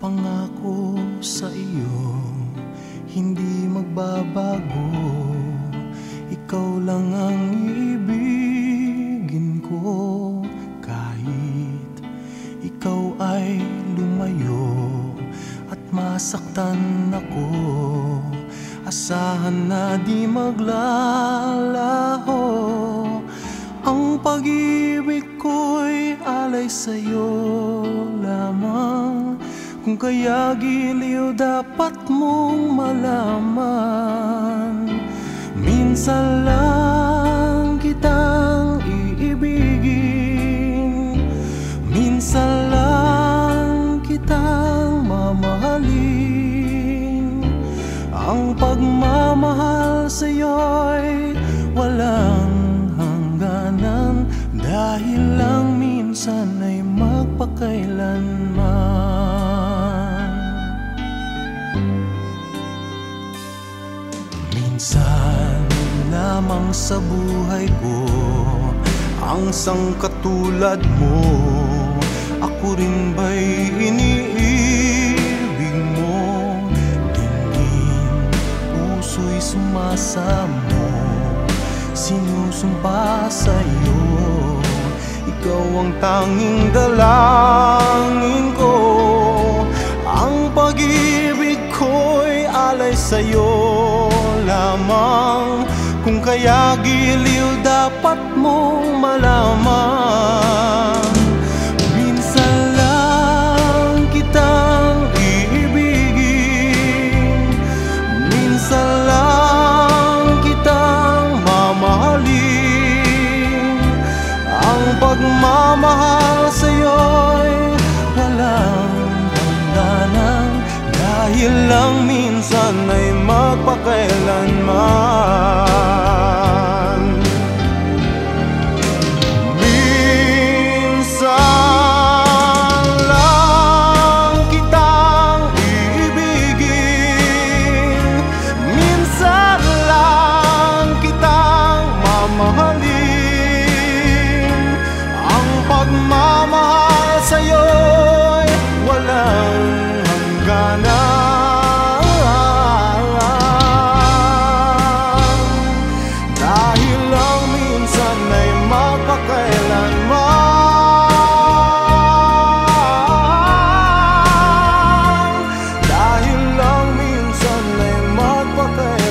Pangako sa iyo Hindi magbabago. Ikaw lang ang ibigin ko Kahit ikaw ay At masaktan ako. Asahan na di maglalaho. Ang pag-ibig ko'y alay sa'yo lamang. Kung kaya giliw dapat mong malaman Minsan lang lang minsan ay magpakailanman. Minsan lamang sa buhay ko Ang sangkatulad mo. Ako rin ba'y iniibig mo? Tingin, puso'y sumasamo Sinusumpa sa'yo Ikaw ang tanging dalangin ko. Ang pag-ibig ko'y alay sa'yo lamang. Kung kaya giliw dapat mong malaman pagmamahal sa'yo'y walang hangganan Dahil lang minsan ay magpakailanman pagmamahal sa'yo'y walang hangganan. Dahil lang minsan ay magpakailanman Dahil lang minsan ay magpakailanman